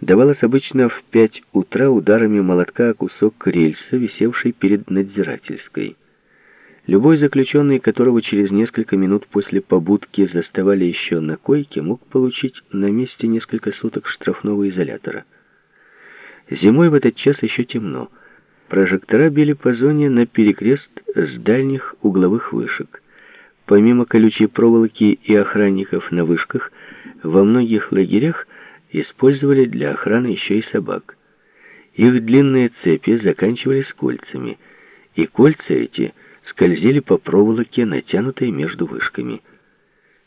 давалась обычно в пять утра ударами молотка о кусок рельса, висевший перед надзирательской. Любой заключенный, которого через несколько минут после побудки заставали еще на койке, мог получить на месте несколько суток штрафного изолятора. Зимой в этот час еще темно. Прожектора били по зоне на перекрест с дальних угловых вышек. Помимо колючей проволоки и охранников на вышках, во многих лагерях использовали для охраны еще и собак. Их длинные цепи заканчивались кольцами, и кольца эти скользили по проволоке, натянутой между вышками.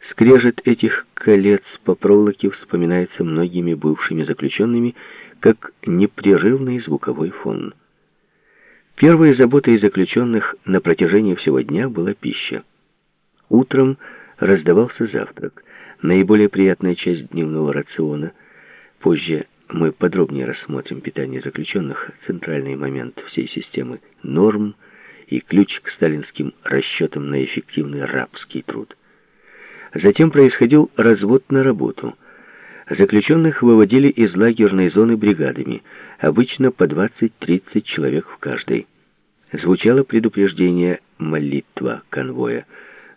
Скрежет этих колец по проволоке вспоминается многими бывшими заключенными как непрерывный звуковой фон. Первой заботой заключенных на протяжении всего дня была пища. Утром раздавался завтрак, наиболее приятная часть дневного рациона. Позже мы подробнее рассмотрим питание заключенных, центральный момент всей системы норм и ключ к сталинским расчетам на эффективный рабский труд. Затем происходил развод на работу. Заключенных выводили из лагерной зоны бригадами, обычно по 20-30 человек в каждой. Звучало предупреждение молитва конвоя –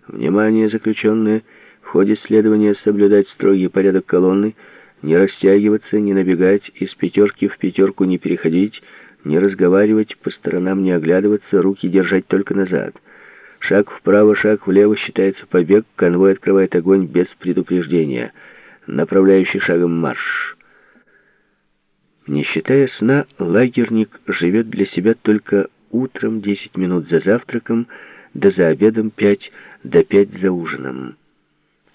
Внимание, заключенные, в ходе следования соблюдать строгий порядок колонны, не растягиваться, не набегать, из пятерки в пятерку не переходить, не разговаривать, по сторонам не оглядываться, руки держать только назад. Шаг вправо, шаг влево считается побег, конвой открывает огонь без предупреждения. Направляющий шагом марш. Не считая сна, лагерник живет для себя только утром 10 минут за завтраком, да за обедом пять, да пять за ужином.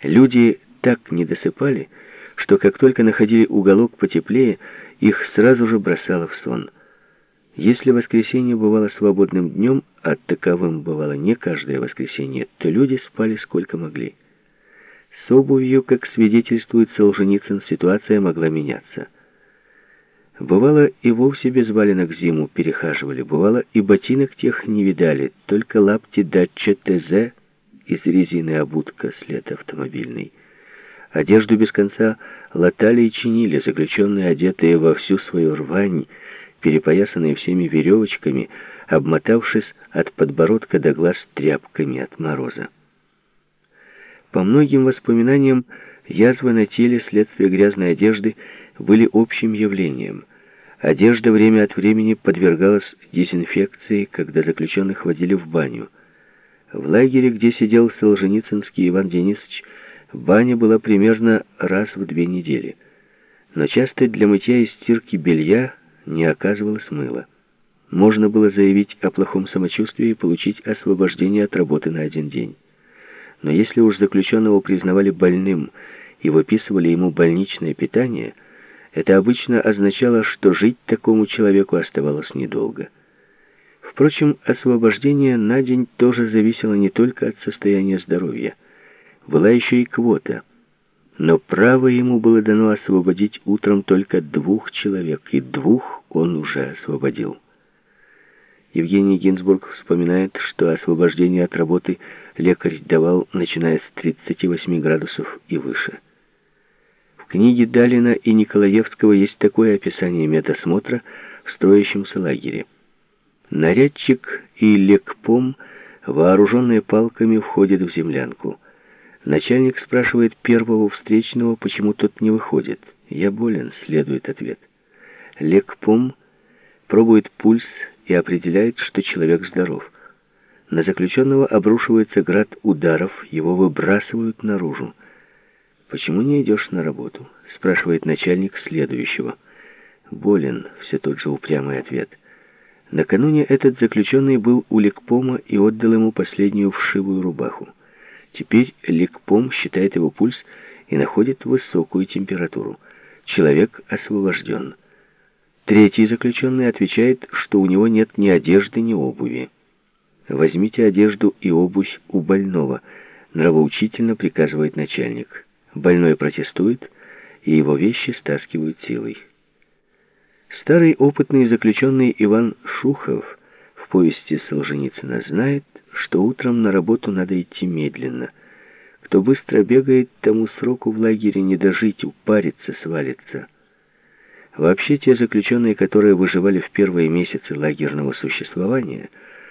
Люди так не досыпали, что как только находили уголок потеплее, их сразу же бросало в сон. Если воскресенье бывало свободным днем, а таковым бывало не каждое воскресенье, то люди спали сколько могли. С обувью, как свидетельствует Солженицын, ситуация могла меняться. Бывало, и вовсе без валенок зиму перехаживали, бывало, и ботинок тех не видали, только лапти да ЧТЗ из резины обутка след автомобильный. Одежду без конца латали и чинили, заключенные, одетые во всю свою рвань, перепоясанные всеми веревочками, обмотавшись от подбородка до глаз тряпками от мороза. По многим воспоминаниям, язвы на теле, следствие грязной одежды — были общим явлением. Одежда время от времени подвергалась дезинфекции, когда заключенных водили в баню. В лагере, где сидел Солженицынский Иван Денисович, баня была примерно раз в две недели. Но часто для мытья и стирки белья не оказывалось мыла. Можно было заявить о плохом самочувствии и получить освобождение от работы на один день. Но если уж заключенного признавали больным и выписывали ему больничное питание – это обычно означало, что жить такому человеку оставалось недолго. Впрочем, освобождение на день тоже зависело не только от состояния здоровья. Была еще и квота. Но право ему было дано освободить утром только двух человек, и двух он уже освободил. Евгений Гинзбург вспоминает, что освобождение от работы лекарь давал, начиная с 38 градусов и выше. В книге Далина и Николаевского есть такое описание медосмотра в строящемся лагере. Нарядчик и лекпом, вооруженные палками, входят в землянку. Начальник спрашивает первого встречного, почему тот не выходит. «Я болен», — следует ответ. Лекпом пробует пульс и определяет, что человек здоров. На заключенного обрушивается град ударов, его выбрасывают наружу. «Почему не идешь на работу?» — спрашивает начальник следующего. «Болен», — все тот же упрямый ответ. Накануне этот заключенный был у Лекпома и отдал ему последнюю вшивую рубаху. Теперь Лекпом считает его пульс и находит высокую температуру. Человек освобожден. Третий заключенный отвечает, что у него нет ни одежды, ни обуви. «Возьмите одежду и обувь у больного», — нравоучительно приказывает начальник. Больной протестует, и его вещи стаскивают силой. Старый опытный заключенный Иван Шухов в повести Солженицына знает, что утром на работу надо идти медленно. Кто быстро бегает, тому сроку в лагере не дожить, упариться, свалиться. Вообще, те заключенные, которые выживали в первые месяцы лагерного существования,